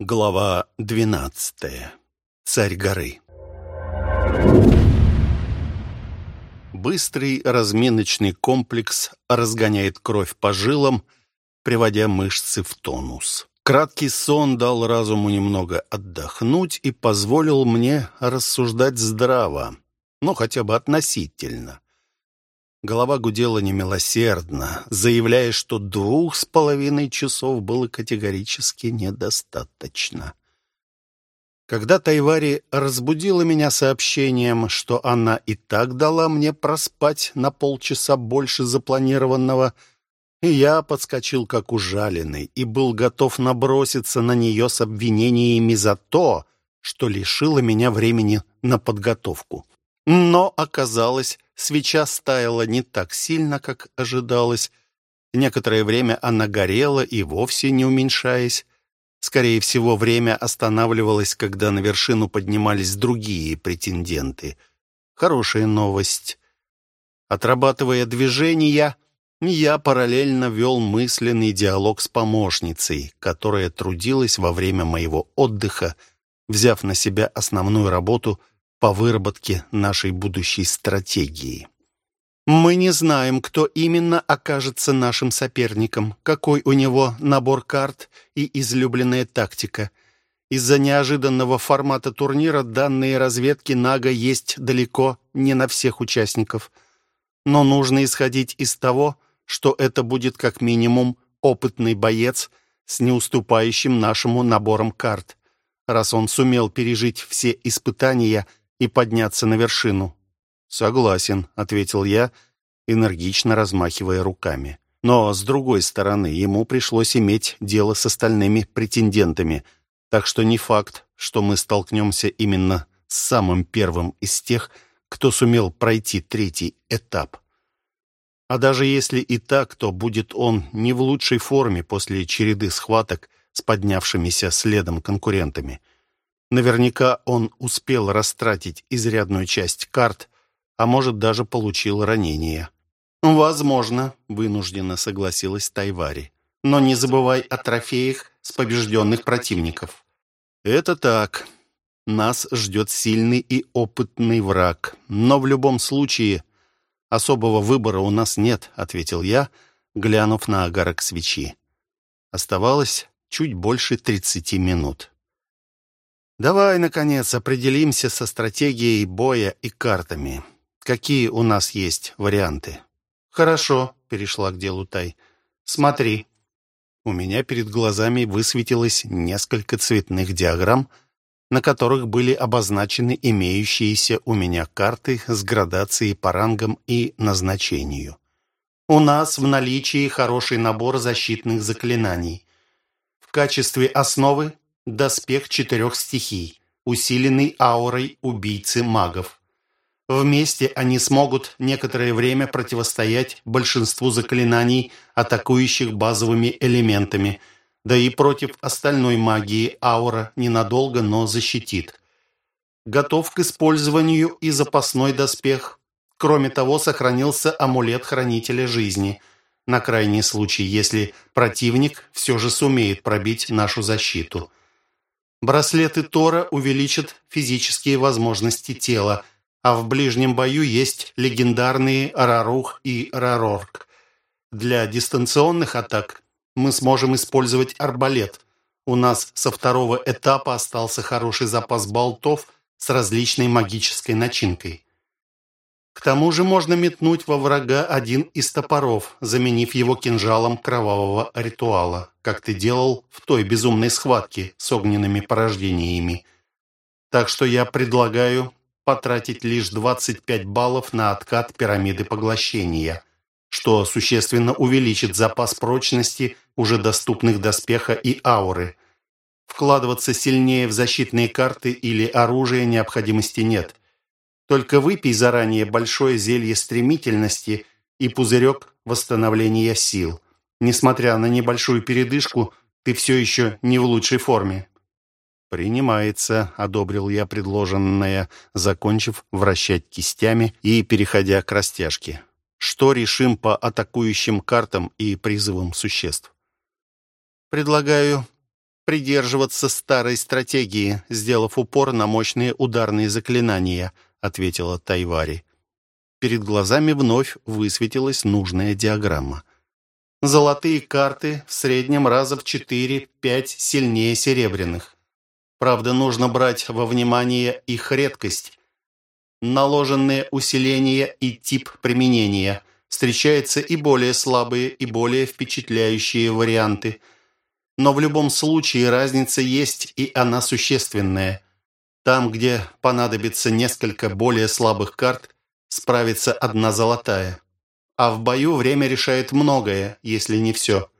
Глава двенадцатая. Царь горы. Быстрый разминочный комплекс разгоняет кровь по жилам, приводя мышцы в тонус. Краткий сон дал разуму немного отдохнуть и позволил мне рассуждать здраво, но хотя бы относительно. Голова гудела немилосердно, заявляя, что двух с половиной часов было категорически недостаточно. Когда Тайвари разбудила меня сообщением, что она и так дала мне проспать на полчаса больше запланированного, я подскочил как ужаленный и был готов наброситься на нее с обвинениями за то, что лишило меня времени на подготовку. Но оказалось, свеча стаяла не так сильно, как ожидалось. Некоторое время она горела и вовсе не уменьшаясь. Скорее всего, время останавливалось, когда на вершину поднимались другие претенденты. Хорошая новость. Отрабатывая движения, я параллельно вел мысленный диалог с помощницей, которая трудилась во время моего отдыха, взяв на себя основную работу — по выработке нашей будущей стратегии. Мы не знаем, кто именно окажется нашим соперником, какой у него набор карт и излюбленная тактика. Из-за неожиданного формата турнира данные разведки Нага есть далеко не на всех участников. Но нужно исходить из того, что это будет как минимум опытный боец с неуступающим нашему набором карт. Раз он сумел пережить все испытания – и подняться на вершину. «Согласен», — ответил я, энергично размахивая руками. Но, с другой стороны, ему пришлось иметь дело с остальными претендентами, так что не факт, что мы столкнемся именно с самым первым из тех, кто сумел пройти третий этап. А даже если и так, то будет он не в лучшей форме после череды схваток с поднявшимися следом конкурентами — Наверняка он успел растратить изрядную часть карт, а может, даже получил ранение. «Возможно», — вынужденно согласилась Тайвари. «Но не забывай о трофеях с побежденных противников». «Это так. Нас ждет сильный и опытный враг. Но в любом случае особого выбора у нас нет», — ответил я, глянув на огарок свечи. Оставалось чуть больше тридцати минут. Давай, наконец, определимся со стратегией боя и картами. Какие у нас есть варианты? Хорошо, перешла к делу Тай. Смотри. У меня перед глазами высветилось несколько цветных диаграмм, на которых были обозначены имеющиеся у меня карты с градацией по рангам и назначению. У нас в наличии хороший набор защитных заклинаний. В качестве основы доспех четырех стихий, усиленный аурой убийцы магов. Вместе они смогут некоторое время противостоять большинству заклинаний, атакующих базовыми элементами, да и против остальной магии аура ненадолго, но защитит. Готов к использованию и запасной доспех. Кроме того, сохранился амулет Хранителя Жизни – на крайний случай, если противник все же сумеет пробить нашу защиту. Браслеты Тора увеличат физические возможности тела, а в ближнем бою есть легендарные Рарух и Рарорк. Для дистанционных атак мы сможем использовать арбалет. У нас со второго этапа остался хороший запас болтов с различной магической начинкой. К тому же можно метнуть во врага один из топоров, заменив его кинжалом кровавого ритуала, как ты делал в той безумной схватке с огненными порождениями. Так что я предлагаю потратить лишь 25 баллов на откат пирамиды поглощения, что существенно увеличит запас прочности уже доступных доспеха и ауры. Вкладываться сильнее в защитные карты или оружие необходимости нет – только выпей заранее большое зелье стремительности и пузырек восстановления сил. Несмотря на небольшую передышку, ты все еще не в лучшей форме». «Принимается», — одобрил я предложенное, закончив вращать кистями и переходя к растяжке. «Что решим по атакующим картам и призывам существ?» «Предлагаю придерживаться старой стратегии, сделав упор на мощные ударные заклинания», — ответила Тайвари. Перед глазами вновь высветилась нужная диаграмма. Золотые карты в среднем раза в 4-5 сильнее серебряных. Правда, нужно брать во внимание их редкость. Наложенные усиления и тип применения. Встречаются и более слабые, и более впечатляющие варианты. Но в любом случае разница есть, и она существенная. Там, где понадобится несколько более слабых карт, справится одна золотая. А в бою время решает многое, если не все.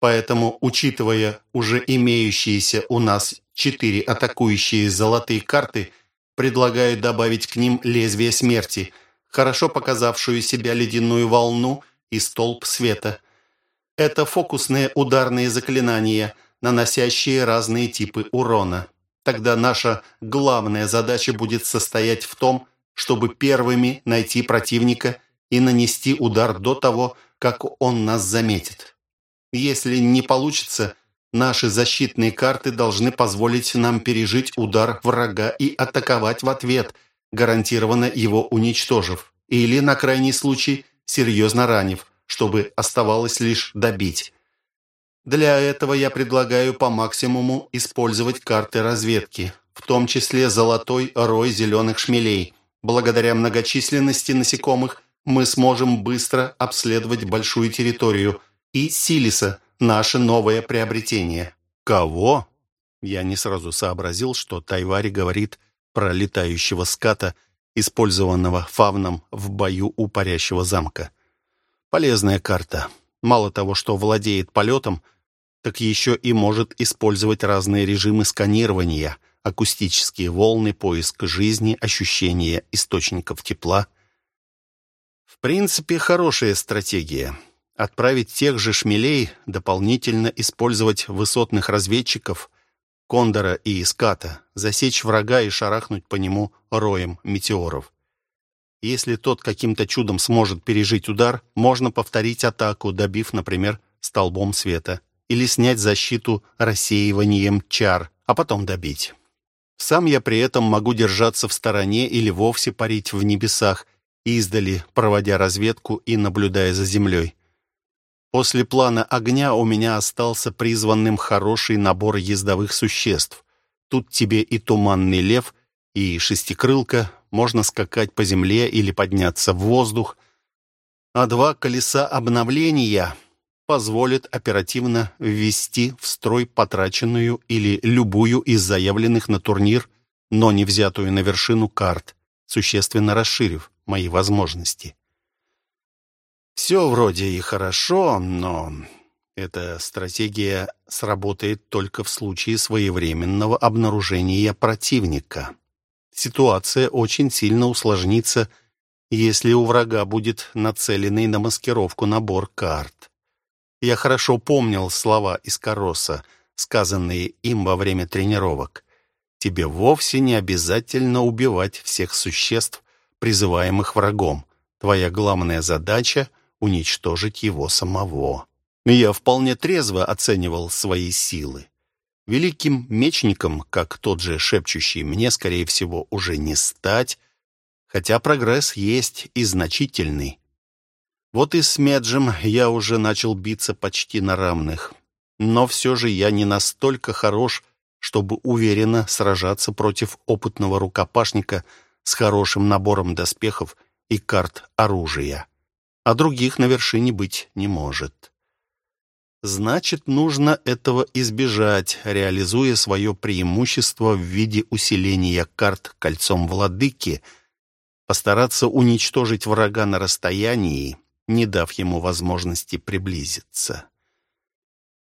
Поэтому, учитывая уже имеющиеся у нас четыре атакующие золотые карты, предлагаю добавить к ним лезвие смерти, хорошо показавшую себя ледяную волну и столб света. Это фокусные ударные заклинания, наносящие разные типы урона. Тогда наша главная задача будет состоять в том, чтобы первыми найти противника и нанести удар до того, как он нас заметит. Если не получится, наши защитные карты должны позволить нам пережить удар врага и атаковать в ответ, гарантированно его уничтожив, или, на крайний случай, серьезно ранив, чтобы оставалось лишь добить. Для этого я предлагаю по максимуму использовать карты разведки, в том числе золотой рой зеленых шмелей. Благодаря многочисленности насекомых мы сможем быстро обследовать большую территорию. И Силиса – наше новое приобретение». «Кого?» Я не сразу сообразил, что Тайвари говорит про летающего ската, использованного фавном в бою у парящего замка. Полезная карта. Мало того, что владеет полетом, так еще и может использовать разные режимы сканирования, акустические волны, поиск жизни, ощущение источников тепла – в принципе, хорошая стратегия. Отправить тех же шмелей, дополнительно использовать высотных разведчиков, Кондора и Иската, засечь врага и шарахнуть по нему роем метеоров. Если тот каким-то чудом сможет пережить удар, можно повторить атаку, добив, например, столбом света, или снять защиту рассеиванием чар, а потом добить. Сам я при этом могу держаться в стороне или вовсе парить в небесах, издали, проводя разведку и наблюдая за землей. После плана огня у меня остался призванным хороший набор ездовых существ. Тут тебе и туманный лев, и шестикрылка, можно скакать по земле или подняться в воздух. А два колеса обновления позволят оперативно ввести в строй потраченную или любую из заявленных на турнир, но не взятую на вершину карт, существенно расширив мои возможности. Все вроде и хорошо, но эта стратегия сработает только в случае своевременного обнаружения противника. Ситуация очень сильно усложнится, если у врага будет нацеленный на маскировку набор карт. Я хорошо помнил слова из Короса, сказанные им во время тренировок. Тебе вовсе не обязательно убивать всех существ, призываемых врагом. Твоя главная задача — уничтожить его самого. Я вполне трезво оценивал свои силы. Великим мечником, как тот же шепчущий, мне, скорее всего, уже не стать, хотя прогресс есть и значительный. Вот и с Меджем я уже начал биться почти на равных. Но все же я не настолько хорош, чтобы уверенно сражаться против опытного рукопашника — с хорошим набором доспехов и карт оружия. А других на вершине быть не может. Значит, нужно этого избежать, реализуя свое преимущество в виде усиления карт кольцом владыки, постараться уничтожить врага на расстоянии, не дав ему возможности приблизиться.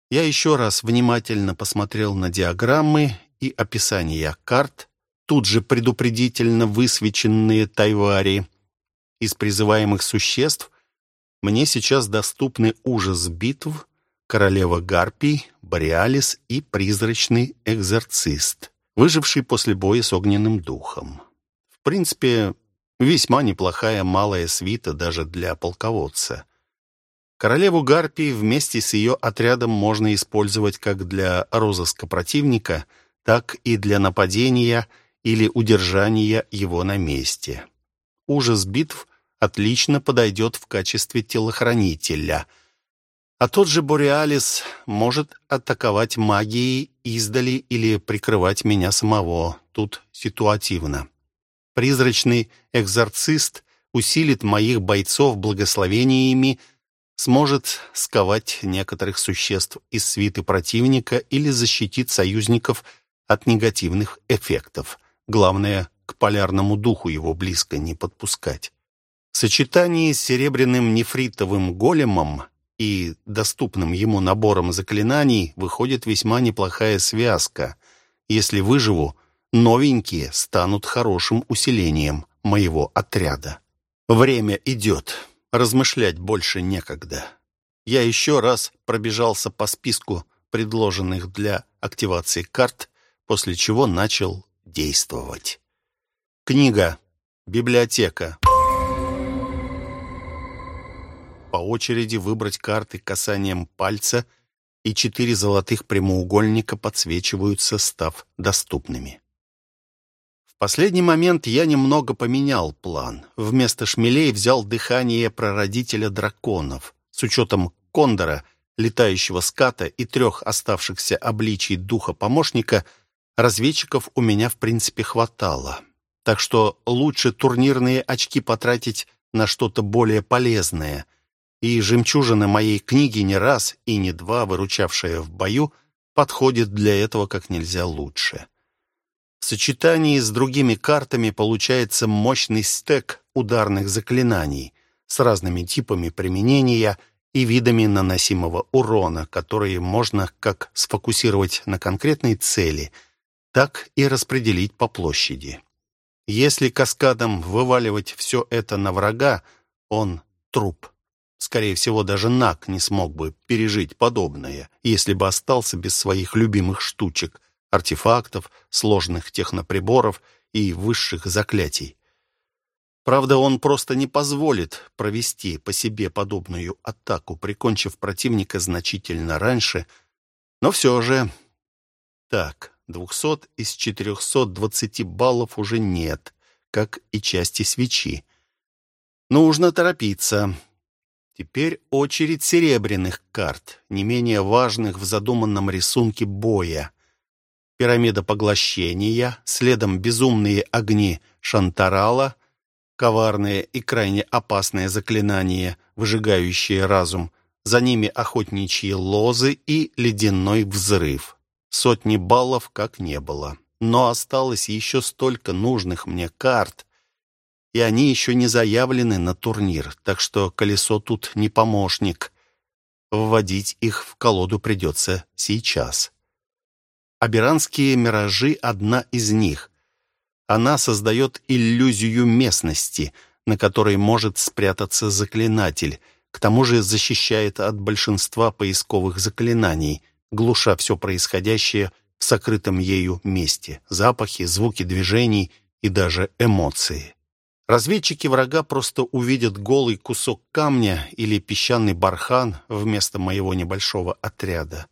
Я еще раз внимательно посмотрел на диаграммы и описания карт, тут же предупредительно высвеченные тайвари. Из призываемых существ мне сейчас доступны ужас битв, королева Гарпий, Бореалис и призрачный экзорцист, выживший после боя с огненным духом. В принципе, весьма неплохая малая свита даже для полководца. Королеву Гарпии вместе с ее отрядом можно использовать как для розыска противника, так и для нападения или удержания его на месте. Ужас битв отлично подойдет в качестве телохранителя. А тот же Бореалис может атаковать магией издали или прикрывать меня самого. Тут ситуативно. Призрачный экзорцист усилит моих бойцов благословениями, сможет сковать некоторых существ из свиты противника или защитить союзников от негативных эффектов. Главное, к полярному духу его близко не подпускать. В сочетании с серебряным нефритовым големом и доступным ему набором заклинаний выходит весьма неплохая связка. Если выживу, новенькие станут хорошим усилением моего отряда. Время идет. Размышлять больше некогда. Я еще раз пробежался по списку предложенных для активации карт, после чего начал действовать. Книга. Библиотека. По очереди выбрать карты касанием пальца, и четыре золотых прямоугольника подсвечиваются, став доступными. Последний момент я немного поменял план. Вместо шмелей взял дыхание прародителя драконов. С учетом кондора, летающего ската и трех оставшихся обличий духа-помощника, разведчиков у меня в принципе хватало так что лучше турнирные очки потратить на что-то более полезное. И жемчужина моей книги не раз и не два, выручавшая в бою, подходит для этого как нельзя лучше. В сочетании с другими картами получается мощный стек ударных заклинаний с разными типами применения и видами наносимого урона, которые можно как сфокусировать на конкретной цели, так и распределить по площади. Если каскадом вываливать все это на врага, он труп. Скорее всего, даже Нак не смог бы пережить подобное, если бы остался без своих любимых штучек, артефактов, сложных техноприборов и высших заклятий. Правда, он просто не позволит провести по себе подобную атаку, прикончив противника значительно раньше. Но все же... Так, Двухсот из четырехсот двадцати баллов уже нет, как и части свечи. Нужно торопиться. Теперь очередь серебряных карт, не менее важных в задуманном рисунке боя. Пирамида поглощения, следом безумные огни Шантарала, коварное и крайне опасное заклинание, выжигающее разум, за ними охотничьи лозы и ледяной взрыв. Сотни баллов как не было. Но осталось еще столько нужных мне карт, и они еще не заявлены на турнир, так что колесо тут не помощник. Вводить их в колоду придется сейчас. Аберанские миражи — одна из них. Она создает иллюзию местности, на которой может спрятаться заклинатель, к тому же защищает от большинства поисковых заклинаний — глуша все происходящее в сокрытом ею месте. Запахи, звуки движений и даже эмоции. Разведчики врага просто увидят голый кусок камня или песчаный бархан вместо моего небольшого отряда.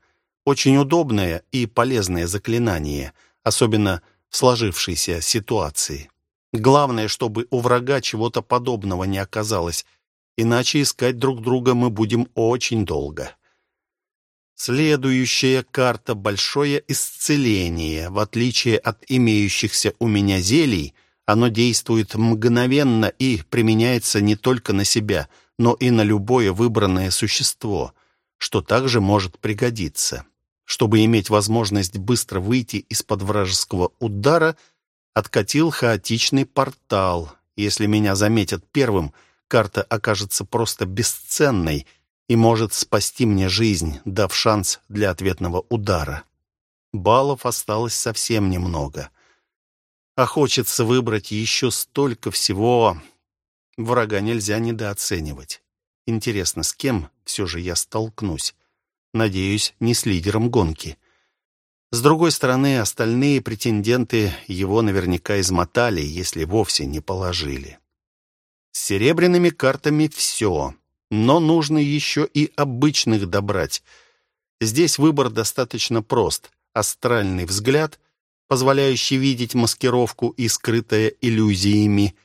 Очень удобное и полезное заклинание, особенно в сложившейся ситуации. Главное, чтобы у врага чего-то подобного не оказалось, иначе искать друг друга мы будем очень долго. Следующая карта — большое исцеление. В отличие от имеющихся у меня зелий, оно действует мгновенно и применяется не только на себя, но и на любое выбранное существо, что также может пригодиться. Чтобы иметь возможность быстро выйти из-под вражеского удара, откатил хаотичный портал. Если меня заметят первым, карта окажется просто бесценной — и может спасти мне жизнь, дав шанс для ответного удара. Баллов осталось совсем немного. А хочется выбрать еще столько всего. Врага нельзя недооценивать. Интересно, с кем все же я столкнусь? Надеюсь, не с лидером гонки. С другой стороны, остальные претенденты его наверняка измотали, если вовсе не положили. С серебряными картами все. Но нужно еще и обычных добрать. Здесь выбор достаточно прост. Астральный взгляд, позволяющий видеть маскировку и скрытая иллюзиями.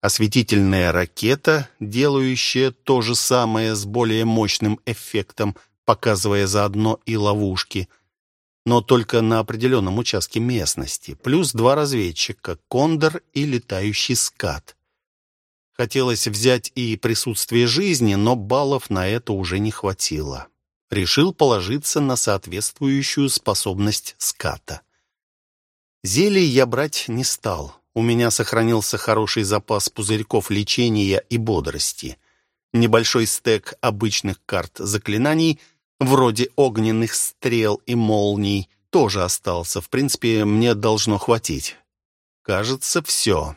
Осветительная ракета, делающая то же самое с более мощным эффектом, показывая заодно и ловушки – но только на определенном участке местности, плюс два разведчика, кондор и летающий скат. Хотелось взять и присутствие жизни, но баллов на это уже не хватило. Решил положиться на соответствующую способность ската. Зелий я брать не стал. У меня сохранился хороший запас пузырьков лечения и бодрости. Небольшой стек обычных карт заклинаний — вроде огненных стрел и молний, тоже остался. В принципе, мне должно хватить. Кажется, все.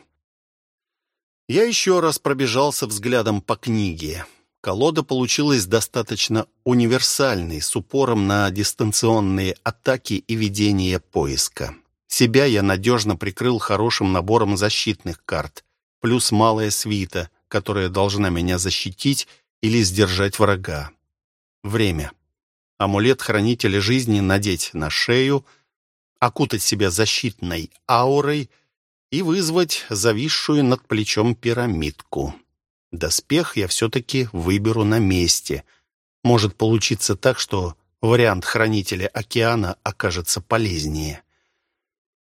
Я еще раз пробежался взглядом по книге. Колода получилась достаточно универсальной, с упором на дистанционные атаки и ведение поиска. Себя я надежно прикрыл хорошим набором защитных карт, плюс малая свита, которая должна меня защитить или сдержать врага. Время амулет хранителя жизни надеть на шею, окутать себя защитной аурой и вызвать зависшую над плечом пирамидку. Доспех я все-таки выберу на месте. Может получиться так, что вариант хранителя океана окажется полезнее.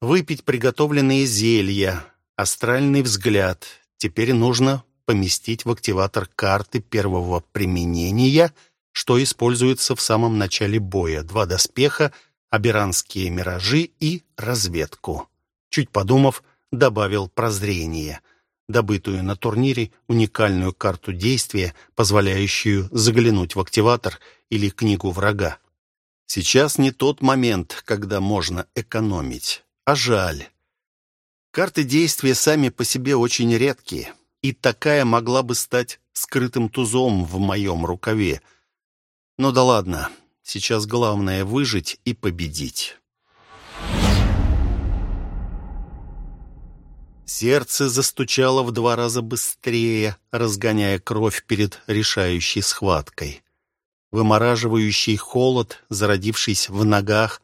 Выпить приготовленные зелья, астральный взгляд. Теперь нужно поместить в активатор карты первого применения — что используется в самом начале боя. Два доспеха, аберанские миражи и разведку. Чуть подумав, добавил прозрение, добытую на турнире уникальную карту действия, позволяющую заглянуть в активатор или книгу врага. Сейчас не тот момент, когда можно экономить, а жаль. Карты действия сами по себе очень редкие, и такая могла бы стать скрытым тузом в моем рукаве — ну да ладно, сейчас главное выжить и победить. Сердце застучало в два раза быстрее, разгоняя кровь перед решающей схваткой. Вымораживающий холод, зародившись в ногах,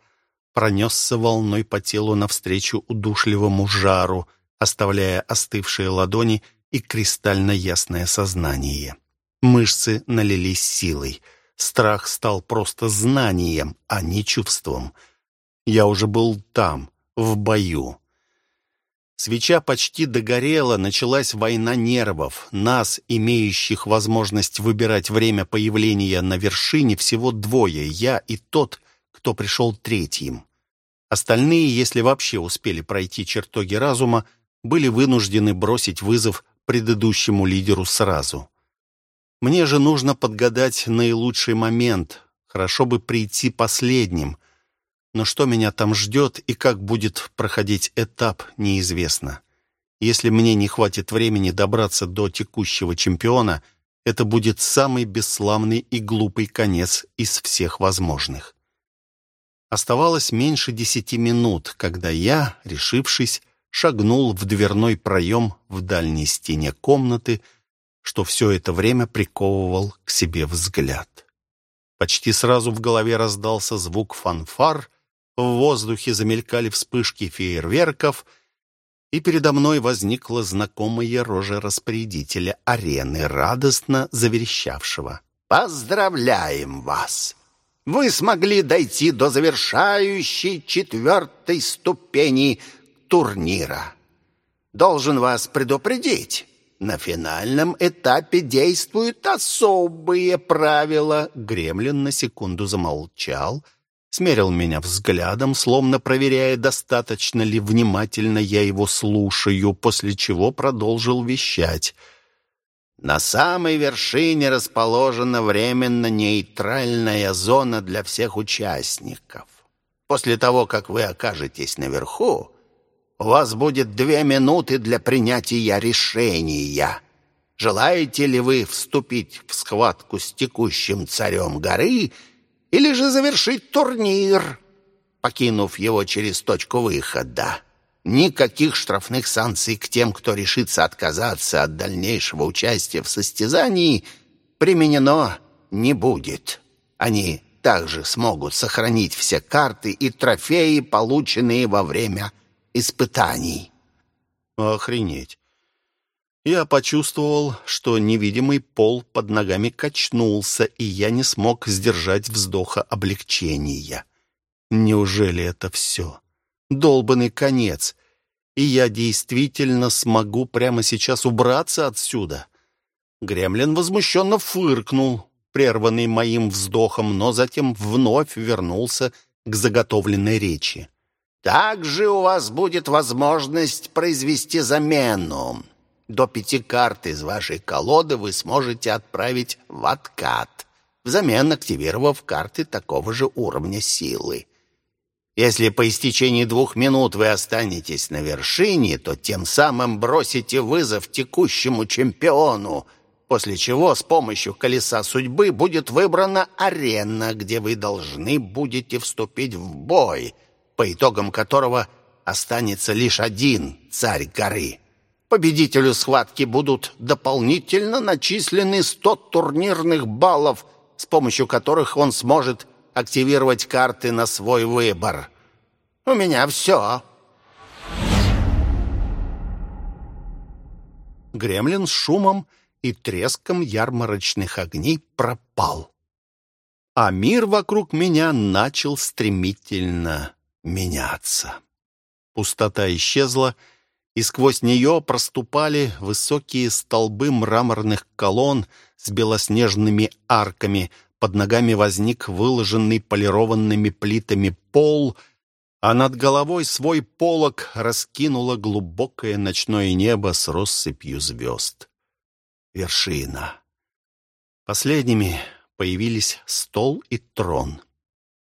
пронесся волной по телу навстречу удушливому жару, оставляя остывшие ладони и кристально ясное сознание. Мышцы налились силой — Страх стал просто знанием, а не чувством. Я уже был там, в бою. Свеча почти догорела, началась война нервов. Нас, имеющих возможность выбирать время появления на вершине, всего двое, я и тот, кто пришел третьим. Остальные, если вообще успели пройти чертоги разума, были вынуждены бросить вызов предыдущему лидеру сразу. Мне же нужно подгадать наилучший момент. Хорошо бы прийти последним. Но что меня там ждет и как будет проходить этап, неизвестно. Если мне не хватит времени добраться до текущего чемпиона, это будет самый бесславный и глупый конец из всех возможных. Оставалось меньше десяти минут, когда я, решившись, шагнул в дверной проем в дальней стене комнаты, что все это время приковывал к себе взгляд. Почти сразу в голове раздался звук фанфар, в воздухе замелькали вспышки фейерверков, и передо мной возникла знакомая рожа распорядителя арены, радостно заверещавшего. «Поздравляем вас! Вы смогли дойти до завершающей четвертой ступени турнира. Должен вас предупредить». На финальном этапе действуют особые правила. Гремлин на секунду замолчал, смерил меня взглядом, словно проверяя, достаточно ли внимательно я его слушаю, после чего продолжил вещать. На самой вершине расположена временно нейтральная зона для всех участников. После того, как вы окажетесь наверху, у вас будет две минуты для принятия решения. Желаете ли вы вступить в схватку с текущим царем горы или же завершить турнир, покинув его через точку выхода? Никаких штрафных санкций к тем, кто решится отказаться от дальнейшего участия в состязании, применено не будет. Они также смогут сохранить все карты и трофеи, полученные во время испытаний. Охренеть. Я почувствовал, что невидимый пол под ногами качнулся, и я не смог сдержать вздоха облегчения. Неужели это все? Долбанный конец. И я действительно смогу прямо сейчас убраться отсюда? Гремлин возмущенно фыркнул, прерванный моим вздохом, но затем вновь вернулся к заготовленной речи. «Также у вас будет возможность произвести замену. До пяти карт из вашей колоды вы сможете отправить в откат, взамен активировав карты такого же уровня силы. Если по истечении двух минут вы останетесь на вершине, то тем самым бросите вызов текущему чемпиону — после чего с помощью колеса судьбы будет выбрана арена, где вы должны будете вступить в бой, по итогам которого останется лишь один царь горы. Победителю схватки будут дополнительно начислены 100 турнирных баллов, с помощью которых он сможет активировать карты на свой выбор. У меня все. Гремлин с шумом и треском ярмарочных огней пропал. А мир вокруг меня начал стремительно меняться. Пустота исчезла, и сквозь нее проступали высокие столбы мраморных колонн с белоснежными арками, под ногами возник выложенный полированными плитами пол, а над головой свой полог раскинуло глубокое ночное небо с россыпью звезд вершина. Последними появились стол и трон.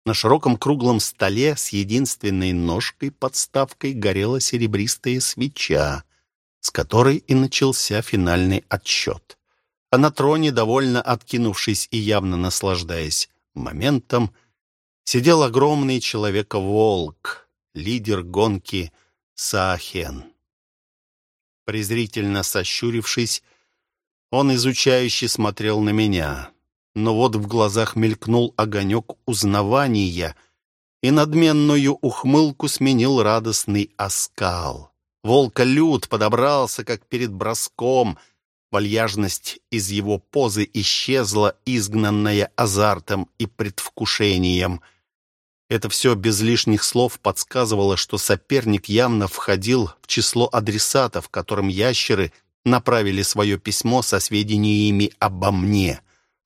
На широком круглом столе с единственной ножкой-подставкой горела серебристая свеча, с которой и начался финальный отсчет. А на троне, довольно откинувшись и явно наслаждаясь моментом, сидел огромный человека-волк, лидер гонки Саахен. Презрительно сощурившись, он изучающе смотрел на меня. Но вот в глазах мелькнул огонек узнавания, и надменную ухмылку сменил радостный оскал. Волка-люд подобрался, как перед броском. Вальяжность из его позы исчезла, изгнанная азартом и предвкушением. Это все без лишних слов подсказывало, что соперник явно входил в число адресатов, которым ящеры направили свое письмо со сведениями обо мне.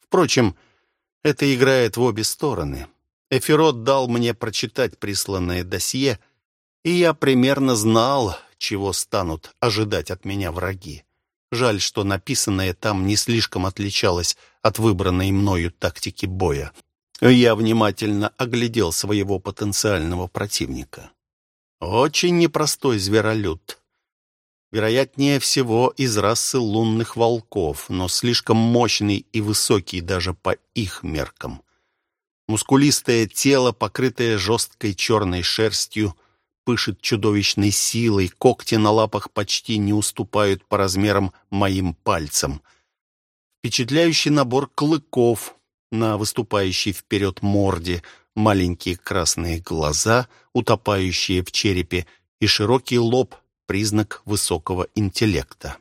Впрочем, это играет в обе стороны. Эфирот дал мне прочитать присланное досье, и я примерно знал, чего станут ожидать от меня враги. Жаль, что написанное там не слишком отличалось от выбранной мною тактики боя. Я внимательно оглядел своего потенциального противника. Очень непростой зверолюд вероятнее всего из расы лунных волков, но слишком мощный и высокий даже по их меркам. Мускулистое тело, покрытое жесткой черной шерстью, пышет чудовищной силой, когти на лапах почти не уступают по размерам моим пальцам. Впечатляющий набор клыков на выступающей вперед морде, маленькие красные глаза, утопающие в черепе, и широкий лоб признак высокого интеллекта.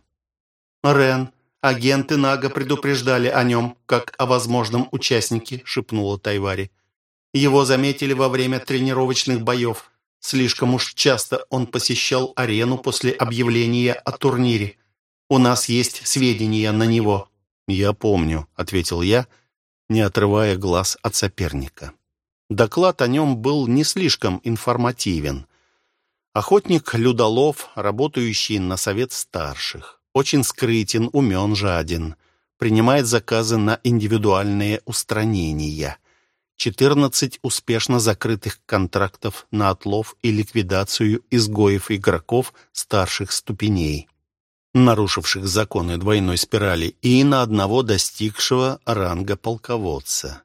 «Рен, агенты Нага предупреждали о нем, как о возможном участнике», — шепнула Тайвари. «Его заметили во время тренировочных боев. Слишком уж часто он посещал арену после объявления о турнире. У нас есть сведения на него». «Я помню», — ответил я, не отрывая глаз от соперника. Доклад о нем был не слишком информативен. Охотник-людолов, работающий на совет старших. Очень скрытен, умен, жаден. Принимает заказы на индивидуальные устранения. 14 успешно закрытых контрактов на отлов и ликвидацию изгоев-игроков старших ступеней, нарушивших законы двойной спирали, и на одного достигшего ранга полководца.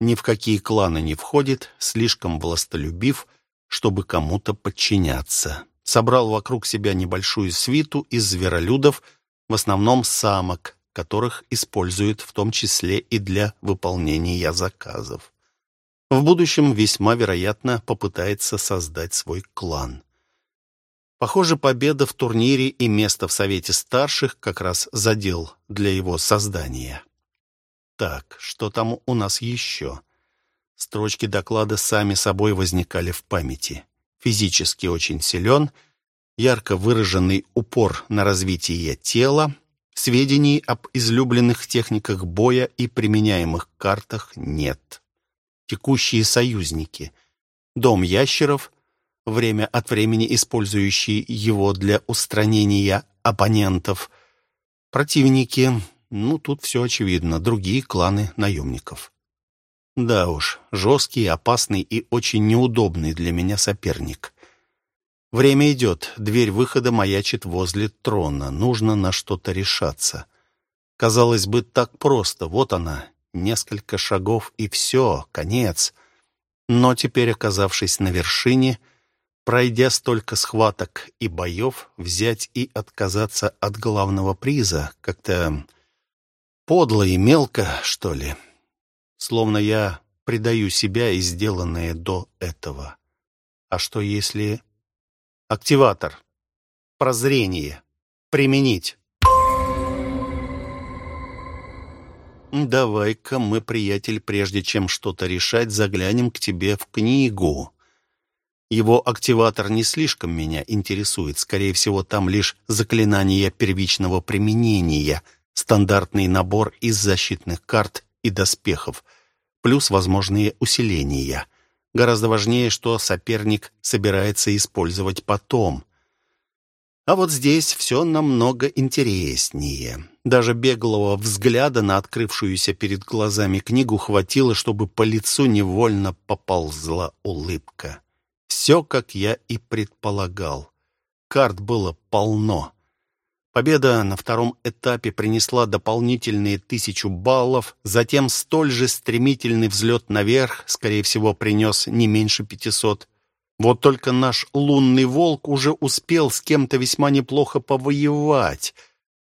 Ни в какие кланы не входит, слишком властолюбив, чтобы кому-то подчиняться. Собрал вокруг себя небольшую свиту из зверолюдов, в основном самок, которых используют в том числе и для выполнения заказов. В будущем весьма вероятно попытается создать свой клан. Похоже, победа в турнире и место в Совете Старших как раз задел для его создания. Так, что там у нас еще? Строчки доклада сами собой возникали в памяти. Физически очень силен, ярко выраженный упор на развитие тела, сведений об излюбленных техниках боя и применяемых картах нет. Текущие союзники. Дом ящеров, время от времени использующий его для устранения оппонентов. Противники, ну тут все очевидно, другие кланы наемников. Да уж, жесткий, опасный и очень неудобный для меня соперник. Время идет, дверь выхода маячит возле трона, нужно на что-то решаться. Казалось бы, так просто, вот она, несколько шагов и все, конец. Но теперь, оказавшись на вершине, пройдя столько схваток и боев, взять и отказаться от главного приза как-то подло и мелко, что ли словно я предаю себя и сделанное до этого. А что если... Активатор. Прозрение. Применить. «Давай-ка мы, приятель, прежде чем что-то решать, заглянем к тебе в книгу. Его активатор не слишком меня интересует. Скорее всего, там лишь заклинания первичного применения, стандартный набор из защитных карт и доспехов, плюс возможные усиления. Гораздо важнее, что соперник собирается использовать потом. А вот здесь все намного интереснее. Даже беглого взгляда на открывшуюся перед глазами книгу хватило, чтобы по лицу невольно поползла улыбка. Все, как я и предполагал. Карт было полно. Победа на втором этапе принесла дополнительные тысячу баллов, затем столь же стремительный взлет наверх, скорее всего, принес не меньше пятисот. Вот только наш лунный волк уже успел с кем-то весьма неплохо повоевать.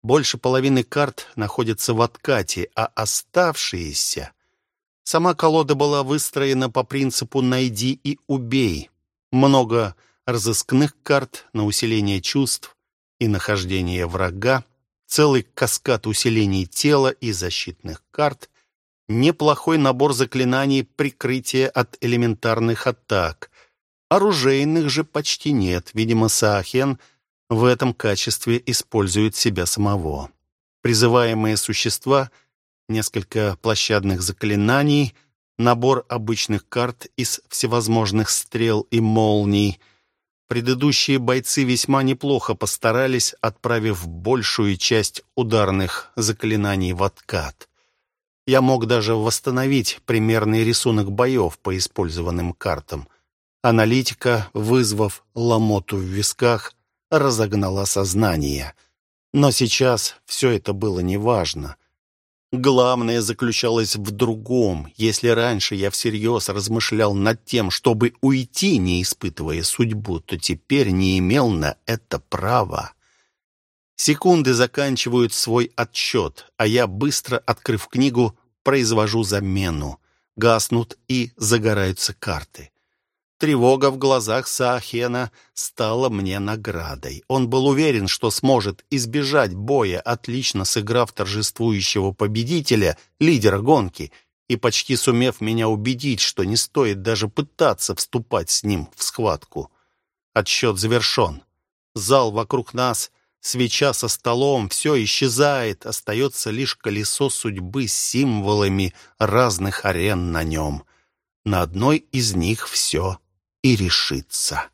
Больше половины карт находятся в откате, а оставшиеся... Сама колода была выстроена по принципу «найди и убей». Много разыскных карт на усиление чувств, и нахождение врага, целый каскад усилений тела и защитных карт, неплохой набор заклинаний прикрытия от элементарных атак. Оружейных же почти нет, видимо, Саахен в этом качестве использует себя самого. Призываемые существа, несколько площадных заклинаний, набор обычных карт из всевозможных стрел и молний — Предыдущие бойцы весьма неплохо постарались, отправив большую часть ударных заклинаний в откат. Я мог даже восстановить примерный рисунок боев по использованным картам. Аналитика, вызвав ломоту в висках, разогнала сознание. Но сейчас все это было неважно. Главное заключалось в другом. Если раньше я всерьез размышлял над тем, чтобы уйти, не испытывая судьбу, то теперь не имел на это права. Секунды заканчивают свой отсчет, а я, быстро открыв книгу, произвожу замену. Гаснут и загораются карты. Тревога в глазах Саахена стала мне наградой. Он был уверен, что сможет избежать боя, отлично сыграв торжествующего победителя, лидера гонки, и почти сумев меня убедить, что не стоит даже пытаться вступать с ним в схватку. Отсчет завершен. Зал вокруг нас, свеча со столом, все исчезает, остается лишь колесо судьбы с символами разных арен на нем. На одной из них все и решиться.